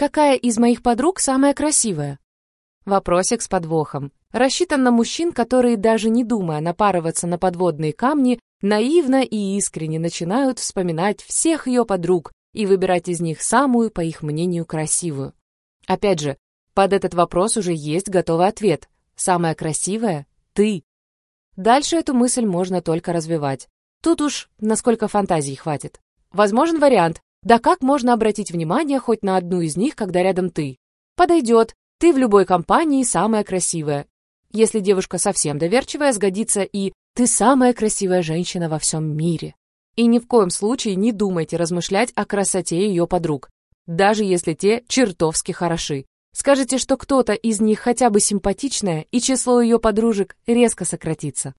Какая из моих подруг самая красивая? Вопросик с подвохом. Рассчитан на мужчин, которые, даже не думая напарываться на подводные камни, наивно и искренне начинают вспоминать всех ее подруг и выбирать из них самую, по их мнению, красивую. Опять же, под этот вопрос уже есть готовый ответ. Самая красивая — ты. Дальше эту мысль можно только развивать. Тут уж насколько фантазии хватит. Возможен вариант, да как можно обратить внимание хоть на одну из них, когда рядом ты? Подойдет, ты в любой компании самая красивая. Если девушка совсем доверчивая, сгодится и «ты самая красивая женщина во всем мире». И ни в коем случае не думайте размышлять о красоте ее подруг, даже если те чертовски хороши. Скажите, что кто-то из них хотя бы симпатичная, и число ее подружек резко сократится.